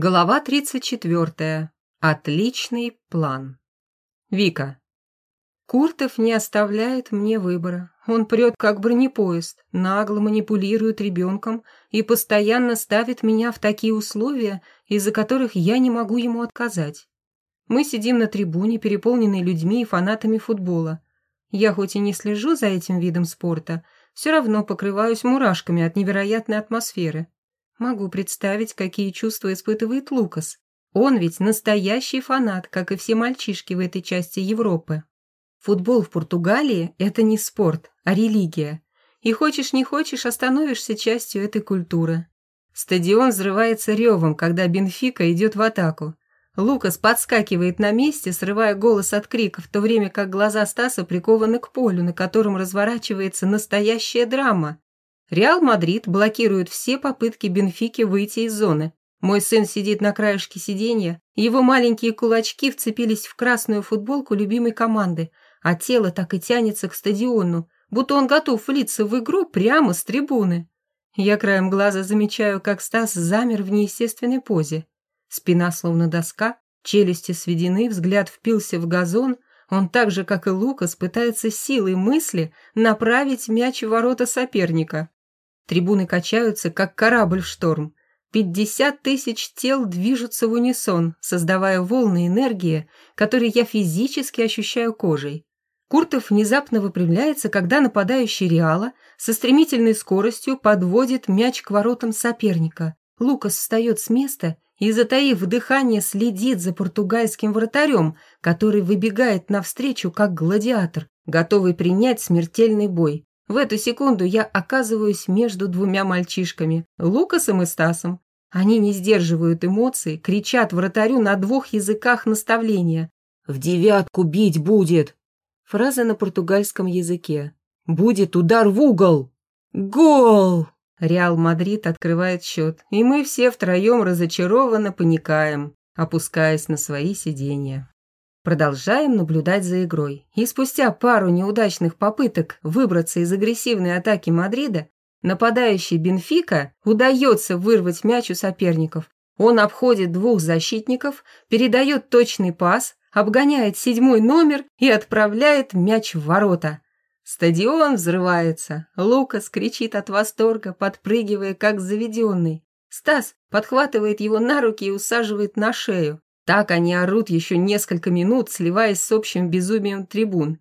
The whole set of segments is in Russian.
Глава 34. Отличный план. Вика. Куртов не оставляет мне выбора. Он прет как бронепоезд, нагло манипулирует ребенком и постоянно ставит меня в такие условия, из-за которых я не могу ему отказать. Мы сидим на трибуне, переполненной людьми и фанатами футбола. Я хоть и не слежу за этим видом спорта, все равно покрываюсь мурашками от невероятной атмосферы. Могу представить, какие чувства испытывает Лукас. Он ведь настоящий фанат, как и все мальчишки в этой части Европы. Футбол в Португалии – это не спорт, а религия. И хочешь не хочешь, остановишься частью этой культуры. Стадион взрывается ревом, когда Бенфика идет в атаку. Лукас подскакивает на месте, срывая голос от криков, в то время как глаза Стаса прикованы к полю, на котором разворачивается настоящая драма. Реал Мадрид блокирует все попытки Бенфики выйти из зоны. Мой сын сидит на краешке сиденья, его маленькие кулачки вцепились в красную футболку любимой команды, а тело так и тянется к стадиону, будто он готов влиться в игру прямо с трибуны. Я краем глаза замечаю, как Стас замер в неестественной позе. Спина словно доска, челюсти сведены, взгляд впился в газон. Он так же, как и Лукас, пытается силой мысли направить мяч в ворота соперника. Трибуны качаются, как корабль в шторм. Пятьдесят тысяч тел движутся в унисон, создавая волны энергии, которые я физически ощущаю кожей. Куртов внезапно выпрямляется, когда нападающий Реала со стремительной скоростью подводит мяч к воротам соперника. Лукас встает с места и, затаив дыхание, следит за португальским вратарем, который выбегает навстречу, как гладиатор, готовый принять смертельный бой. В эту секунду я оказываюсь между двумя мальчишками, Лукасом и Стасом. Они не сдерживают эмоций, кричат вратарю на двух языках наставления. «В девятку бить будет!» Фраза на португальском языке. «Будет удар в угол!» «Гол!» Реал Мадрид открывает счет, и мы все втроем разочарованно поникаем, опускаясь на свои сиденья. Продолжаем наблюдать за игрой. И спустя пару неудачных попыток выбраться из агрессивной атаки Мадрида, нападающий Бенфика удается вырвать мяч у соперников. Он обходит двух защитников, передает точный пас, обгоняет седьмой номер и отправляет мяч в ворота. Стадион взрывается. Лукас кричит от восторга, подпрыгивая как заведенный. Стас подхватывает его на руки и усаживает на шею. Так они орут еще несколько минут, сливаясь с общим безумием трибун.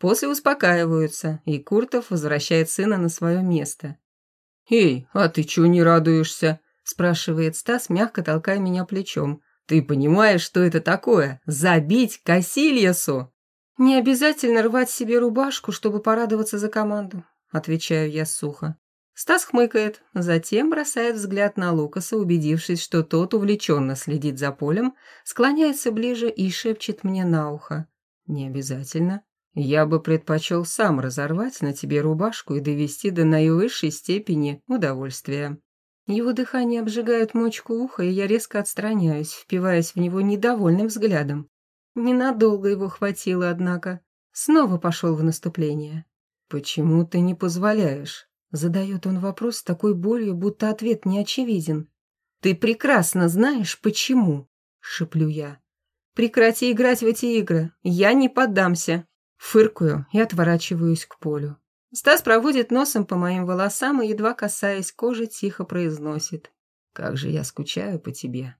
После успокаиваются, и Куртов возвращает сына на свое место. «Эй, а ты чего не радуешься?» – спрашивает Стас, мягко толкая меня плечом. «Ты понимаешь, что это такое? Забить Кассильясу!» «Не обязательно рвать себе рубашку, чтобы порадоваться за команду», – отвечаю я сухо. Стас хмыкает, затем бросает взгляд на Лукаса, убедившись, что тот увлеченно следит за полем, склоняется ближе и шепчет мне на ухо. «Не обязательно. Я бы предпочел сам разорвать на тебе рубашку и довести до наивысшей степени удовольствия». Его дыхание обжигает мочку уха, и я резко отстраняюсь, впиваясь в него недовольным взглядом. Ненадолго его хватило, однако. Снова пошел в наступление. «Почему ты не позволяешь?» Задает он вопрос с такой болью, будто ответ не очевиден. «Ты прекрасно знаешь, почему», — шеплю я. «Прекрати играть в эти игры, я не поддамся». Фыркую и отворачиваюсь к полю. Стас проводит носом по моим волосам и, едва касаясь кожи, тихо произносит. «Как же я скучаю по тебе».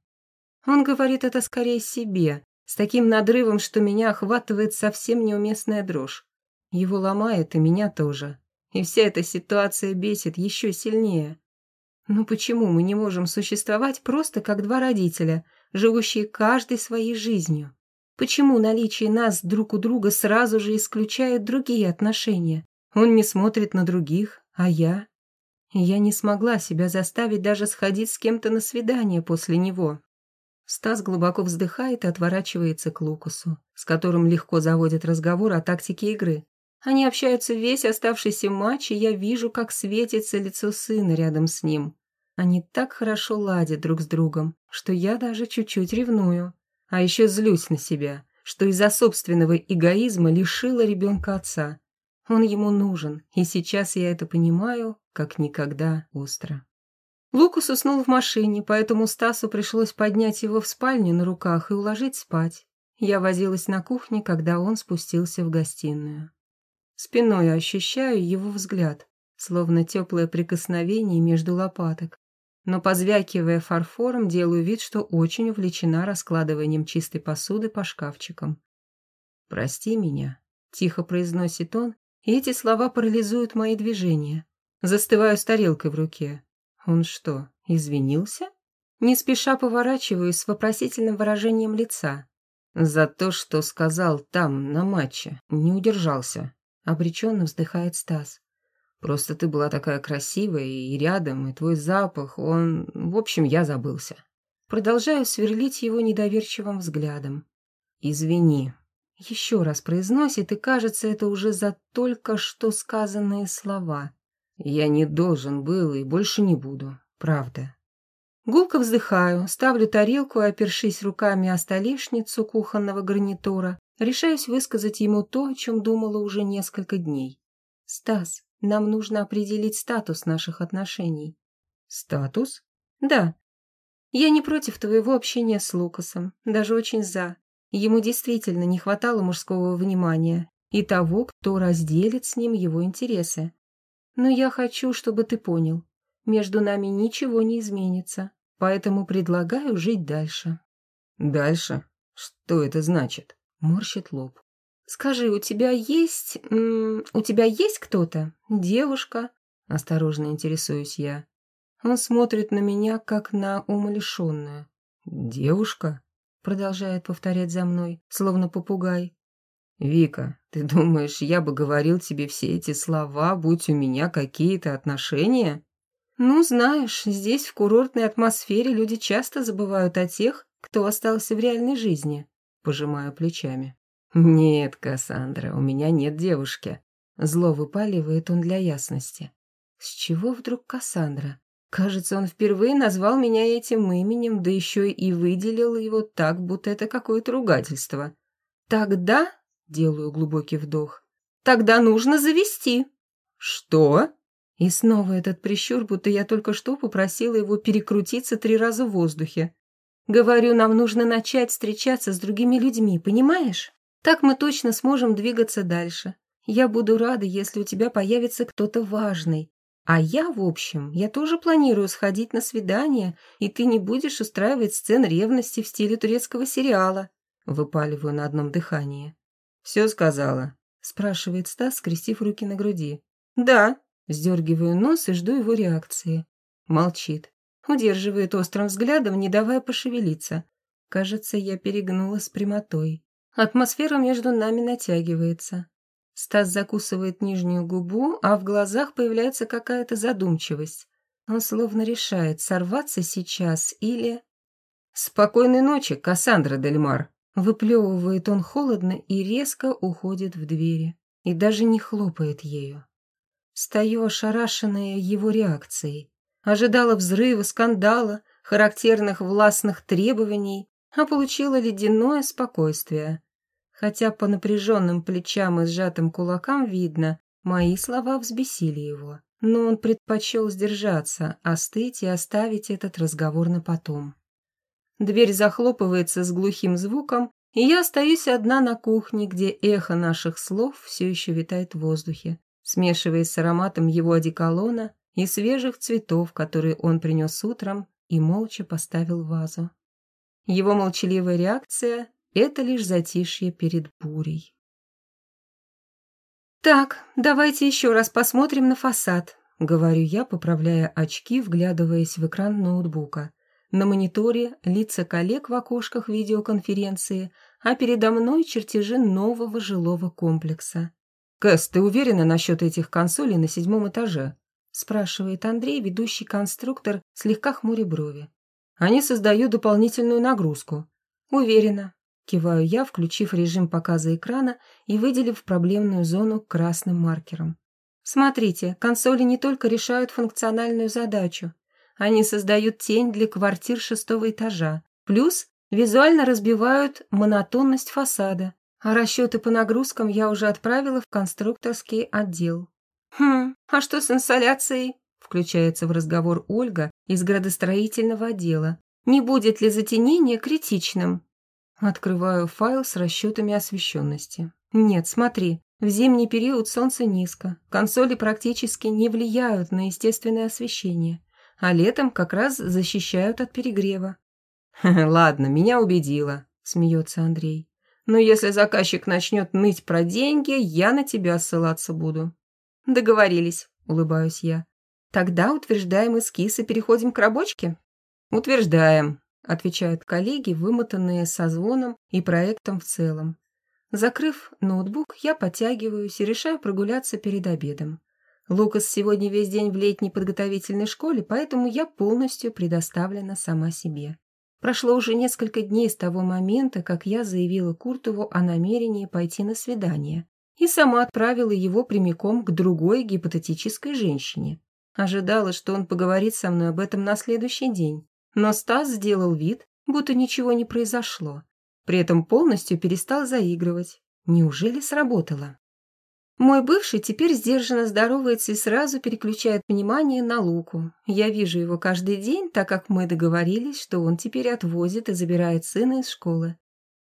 Он говорит это скорее себе, с таким надрывом, что меня охватывает совсем неуместная дрожь. Его ломает и меня тоже. И вся эта ситуация бесит еще сильнее. Ну почему мы не можем существовать просто как два родителя, живущие каждой своей жизнью? Почему наличие нас друг у друга сразу же исключает другие отношения? Он не смотрит на других, а я? Я не смогла себя заставить даже сходить с кем-то на свидание после него. Стас глубоко вздыхает и отворачивается к Лукасу, с которым легко заводит разговор о тактике игры. Они общаются весь оставшийся матч, и я вижу, как светится лицо сына рядом с ним. Они так хорошо ладят друг с другом, что я даже чуть-чуть ревную. А еще злюсь на себя, что из-за собственного эгоизма лишила ребенка отца. Он ему нужен, и сейчас я это понимаю, как никогда остро. Лукас уснул в машине, поэтому Стасу пришлось поднять его в спальню на руках и уложить спать. Я возилась на кухне, когда он спустился в гостиную. Спиной ощущаю его взгляд, словно теплое прикосновение между лопаток. Но, позвякивая фарфором, делаю вид, что очень увлечена раскладыванием чистой посуды по шкафчикам. «Прости меня», — тихо произносит он, и эти слова парализуют мои движения. Застываю с тарелкой в руке. Он что, извинился? Не спеша поворачиваюсь с вопросительным выражением лица. За то, что сказал там, на матче, не удержался. Обреченно вздыхает Стас. Просто ты была такая красивая и рядом, и твой запах, он... В общем, я забылся. Продолжаю сверлить его недоверчивым взглядом. «Извини». Еще раз произносит, и кажется, это уже за только что сказанные слова. «Я не должен был и больше не буду. Правда». Гулко вздыхаю, ставлю тарелку опершись руками о столешницу кухонного гарнитура, решаюсь высказать ему то, о чем думала уже несколько дней. «Стас, нам нужно определить статус наших отношений». «Статус?» «Да. Я не против твоего общения с Лукасом, даже очень за. Ему действительно не хватало мужского внимания и того, кто разделит с ним его интересы. Но я хочу, чтобы ты понял, между нами ничего не изменится. Поэтому предлагаю жить дальше». «Дальше? Что это значит?» — морщит лоб. «Скажи, у тебя есть... у тебя есть кто-то? Девушка?» — осторожно интересуюсь я. Он смотрит на меня, как на умалишенную. «Девушка?» — продолжает повторять за мной, словно попугай. «Вика, ты думаешь, я бы говорил тебе все эти слова, будь у меня какие-то отношения?» «Ну, знаешь, здесь, в курортной атмосфере, люди часто забывают о тех, кто остался в реальной жизни», — пожимаю плечами. «Нет, Кассандра, у меня нет девушки», — зло выпаливает он для ясности. «С чего вдруг Кассандра? Кажется, он впервые назвал меня этим именем, да еще и выделил его так, будто это какое-то ругательство. Тогда, — делаю глубокий вдох, — тогда нужно завести». «Что?» И снова этот прищур, будто я только что попросила его перекрутиться три раза в воздухе. Говорю, нам нужно начать встречаться с другими людьми, понимаешь? Так мы точно сможем двигаться дальше. Я буду рада, если у тебя появится кто-то важный. А я, в общем, я тоже планирую сходить на свидание, и ты не будешь устраивать сцен ревности в стиле турецкого сериала. Выпаливаю на одном дыхании. «Все сказала?» – спрашивает Стас, скрестив руки на груди. «Да», Сдергиваю нос и жду его реакции. Молчит. Удерживает острым взглядом, не давая пошевелиться. Кажется, я перегнула с прямотой. Атмосфера между нами натягивается. Стас закусывает нижнюю губу, а в глазах появляется какая-то задумчивость. Он словно решает, сорваться сейчас или... «Спокойной ночи, Кассандра Дельмар!» Выплевывает он холодно и резко уходит в двери. И даже не хлопает ею. Стою ошарашенная его реакцией. Ожидала взрыва, скандала, характерных властных требований, а получила ледяное спокойствие. Хотя по напряженным плечам и сжатым кулакам видно, мои слова взбесили его. Но он предпочел сдержаться, остыть и оставить этот разговор на потом. Дверь захлопывается с глухим звуком, и я остаюсь одна на кухне, где эхо наших слов все еще витает в воздухе смешиваясь с ароматом его одеколона и свежих цветов, которые он принес утром и молча поставил в вазу. Его молчаливая реакция — это лишь затишье перед бурей. «Так, давайте еще раз посмотрим на фасад», — говорю я, поправляя очки, вглядываясь в экран ноутбука. На мониторе лица коллег в окошках видеоконференции, а передо мной чертежи нового жилого комплекса. «Кэс, ты уверена насчет этих консолей на седьмом этаже?» Спрашивает Андрей, ведущий конструктор, слегка хмуря брови. «Они создают дополнительную нагрузку». «Уверена», киваю я, включив режим показа экрана и выделив проблемную зону красным маркером. Смотрите, консоли не только решают функциональную задачу, они создают тень для квартир шестого этажа, плюс визуально разбивают монотонность фасада, а расчеты по нагрузкам я уже отправила в конструкторский отдел. Хм, а что с инсоляцией? Включается в разговор Ольга из градостроительного отдела. «Не будет ли затенение критичным?» Открываю файл с расчетами освещенности. Нет, смотри, в зимний период солнце низко, консоли практически не влияют на естественное освещение, а летом как раз защищают от перегрева. «Ладно, меня убедила», — смеется Андрей. «Но если заказчик начнет ныть про деньги, я на тебя ссылаться буду». «Договорились», — улыбаюсь я. Тогда утверждаем эскиз и переходим к рабочке? Утверждаем, отвечают коллеги, вымотанные со звоном и проектом в целом. Закрыв ноутбук, я подтягиваюсь и решаю прогуляться перед обедом. Лукас сегодня весь день в летней подготовительной школе, поэтому я полностью предоставлена сама себе. Прошло уже несколько дней с того момента, как я заявила Куртову о намерении пойти на свидание и сама отправила его прямиком к другой гипотетической женщине. Ожидала, что он поговорит со мной об этом на следующий день. Но Стас сделал вид, будто ничего не произошло. При этом полностью перестал заигрывать. Неужели сработало? Мой бывший теперь сдержанно здоровается и сразу переключает внимание на Луку. Я вижу его каждый день, так как мы договорились, что он теперь отвозит и забирает сына из школы.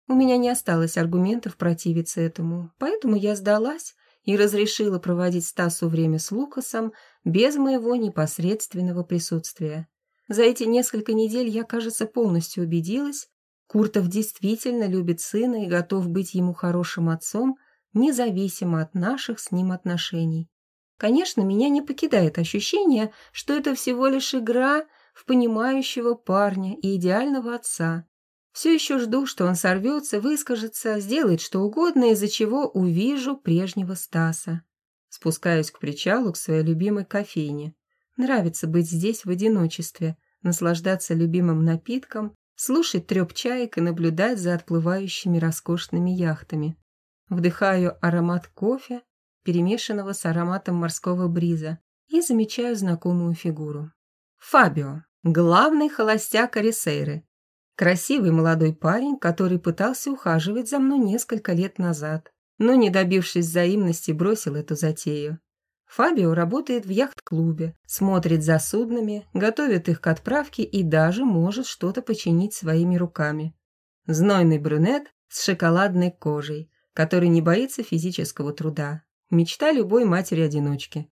У меня не осталось аргументов противиться этому, поэтому я сдалась и разрешила проводить Стасу время с Лукасом без моего непосредственного присутствия. За эти несколько недель я, кажется, полностью убедилась, Куртов действительно любит сына и готов быть ему хорошим отцом, независимо от наших с ним отношений. Конечно, меня не покидает ощущение, что это всего лишь игра в понимающего парня и идеального отца, все еще жду, что он сорвется, выскажется, сделает что угодно, из-за чего увижу прежнего Стаса. Спускаюсь к причалу, к своей любимой кофейне. Нравится быть здесь в одиночестве, наслаждаться любимым напитком, слушать треп чаек и наблюдать за отплывающими роскошными яхтами. Вдыхаю аромат кофе, перемешанного с ароматом морского бриза, и замечаю знакомую фигуру. Фабио, главный холостяк Арисейры, Красивый молодой парень, который пытался ухаживать за мной несколько лет назад, но, не добившись взаимности, бросил эту затею. Фабио работает в яхт-клубе, смотрит за суднами, готовит их к отправке и даже может что-то починить своими руками. Знойный брюнет с шоколадной кожей, который не боится физического труда. Мечта любой матери-одиночки.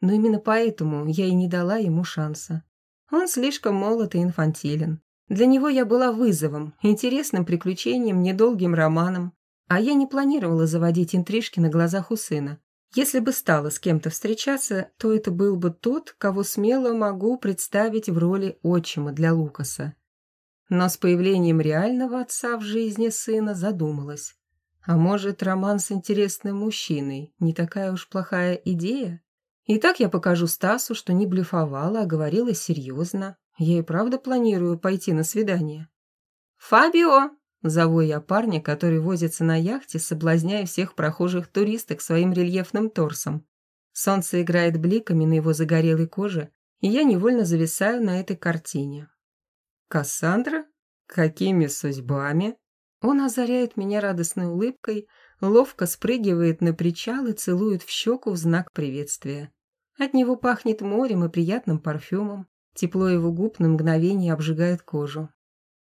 Но именно поэтому я и не дала ему шанса. Он слишком молод и инфантилен. Для него я была вызовом, интересным приключением, недолгим романом, а я не планировала заводить интрижки на глазах у сына. Если бы стала с кем-то встречаться, то это был бы тот, кого смело могу представить в роли отчима для Лукаса. Но с появлением реального отца в жизни сына задумалась. А может, роман с интересным мужчиной не такая уж плохая идея? И так я покажу Стасу, что не блефовала, а говорила серьезно, я и правда планирую пойти на свидание. «Фабио!» – зову я парня, который возится на яхте, соблазняя всех прохожих туристок своим рельефным торсом. Солнце играет бликами на его загорелой коже, и я невольно зависаю на этой картине. «Кассандра? Какими судьбами?» Он озаряет меня радостной улыбкой, ловко спрыгивает на причал и целует в щеку в знак приветствия. От него пахнет морем и приятным парфюмом. Тепло его губ на мгновение обжигает кожу.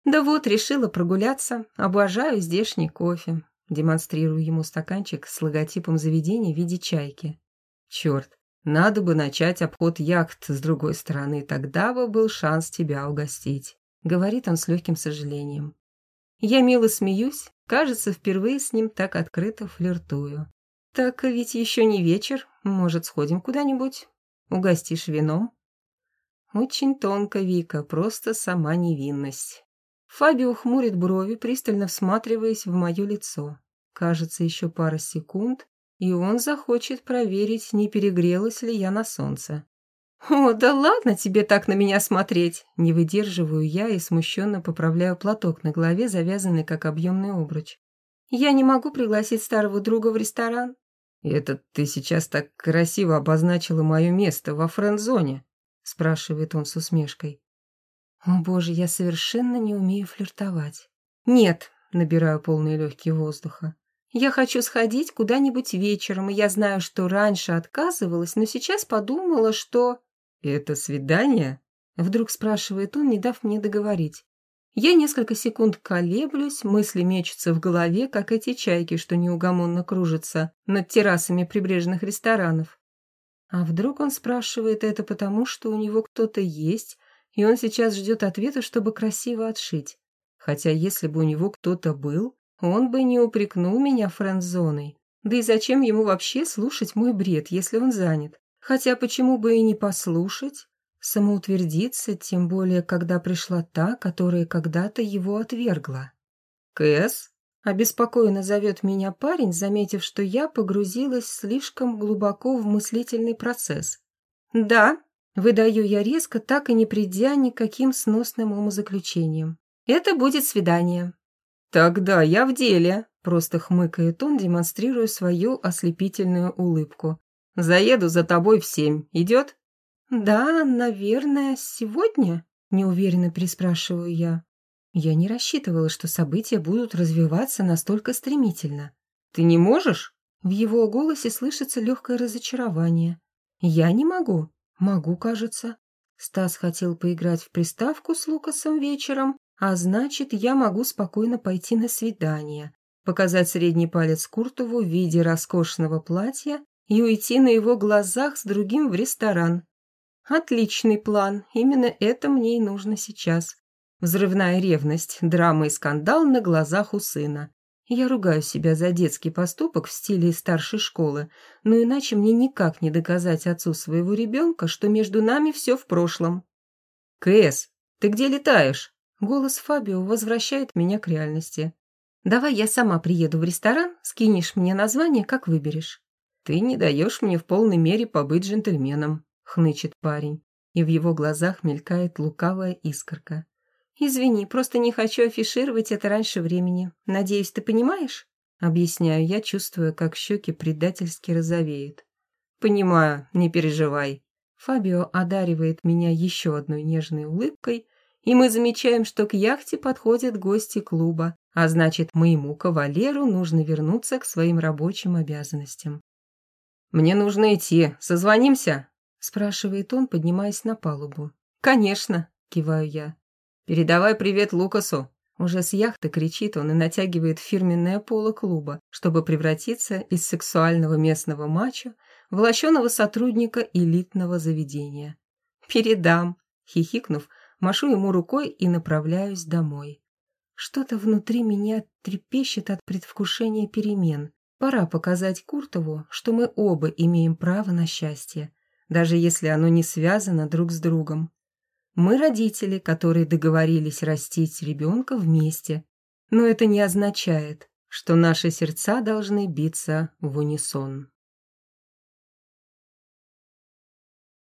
«Да вот, решила прогуляться. Обожаю здешний кофе». Демонстрирую ему стаканчик с логотипом заведения в виде чайки. «Черт, надо бы начать обход яхт с другой стороны, тогда бы был шанс тебя угостить», — говорит он с легким сожалением. Я мило смеюсь, кажется, впервые с ним так открыто флиртую. «Так ведь еще не вечер, может, сходим куда-нибудь? Угостишь вином?» Очень тонко, Вика, просто сама невинность. Фабио хмурит брови, пристально всматриваясь в мое лицо. Кажется, еще пара секунд, и он захочет проверить, не перегрелась ли я на солнце. «О, да ладно тебе так на меня смотреть!» Не выдерживаю я и смущенно поправляю платок на голове, завязанный как объемный обруч. «Я не могу пригласить старого друга в ресторан?» «Это ты сейчас так красиво обозначила мое место во френд-зоне», спрашивает он с усмешкой. О боже, я совершенно не умею флиртовать. Нет, набираю полные легкие воздуха. Я хочу сходить куда-нибудь вечером, и я знаю, что раньше отказывалась, но сейчас подумала, что... «Это свидание?» — вдруг спрашивает он, не дав мне договорить. Я несколько секунд колеблюсь, мысли мечутся в голове, как эти чайки, что неугомонно кружатся над террасами прибрежных ресторанов. А вдруг он спрашивает это потому, что у него кто-то есть, и он сейчас ждет ответа, чтобы красиво отшить. Хотя если бы у него кто-то был, он бы не упрекнул меня френд-зоной. Да и зачем ему вообще слушать мой бред, если он занят? Хотя почему бы и не послушать? Самоутвердиться, тем более, когда пришла та, которая когда-то его отвергла. «Кэс?» – обеспокоенно зовет меня парень, заметив, что я погрузилась слишком глубоко в мыслительный процесс. «Да», – выдаю я резко, так и не придя никаким сносным умозаключением. «Это будет свидание». «Тогда я в деле», – просто хмыкает он, демонстрируя свою ослепительную улыбку. «Заеду за тобой в семь. Идет?» «Да, наверное, сегодня?» – неуверенно переспрашиваю я. Я не рассчитывала, что события будут развиваться настолько стремительно. «Ты не можешь?» В его голосе слышится легкое разочарование. «Я не могу». «Могу, кажется». Стас хотел поиграть в приставку с Лукасом вечером, а значит, я могу спокойно пойти на свидание, показать средний палец Куртову в виде роскошного платья и уйти на его глазах с другим в ресторан, Отличный план, именно это мне и нужно сейчас. Взрывная ревность, драма и скандал на глазах у сына. Я ругаю себя за детский поступок в стиле старшей школы, но иначе мне никак не доказать отцу своего ребенка, что между нами все в прошлом. «Кэс, ты где летаешь?» Голос Фабио возвращает меня к реальности. «Давай я сама приеду в ресторан, скинешь мне название, как выберешь». «Ты не даешь мне в полной мере побыть джентльменом», хнычет парень, и в его глазах мелькает лукавая искорка. «Извини, просто не хочу афишировать это раньше времени. Надеюсь, ты понимаешь?» Объясняю я, чувствуя, как щеки предательски розовеют. «Понимаю, не переживай». Фабио одаривает меня еще одной нежной улыбкой, и мы замечаем, что к яхте подходят гости клуба, а значит, моему кавалеру нужно вернуться к своим рабочим обязанностям. «Мне нужно идти. Созвонимся?» спрашивает он, поднимаясь на палубу. «Конечно!» – киваю я. «Передавай привет Лукасу!» Уже с яхты кричит он и натягивает фирменное поло клуба, чтобы превратиться из сексуального местного мачо в лощеного сотрудника элитного заведения. «Передам!» – хихикнув, машу ему рукой и направляюсь домой. Что-то внутри меня трепещет от предвкушения перемен. Пора показать Куртову, что мы оба имеем право на счастье даже если оно не связано друг с другом. Мы родители, которые договорились растить ребенка вместе, но это не означает, что наши сердца должны биться в унисон.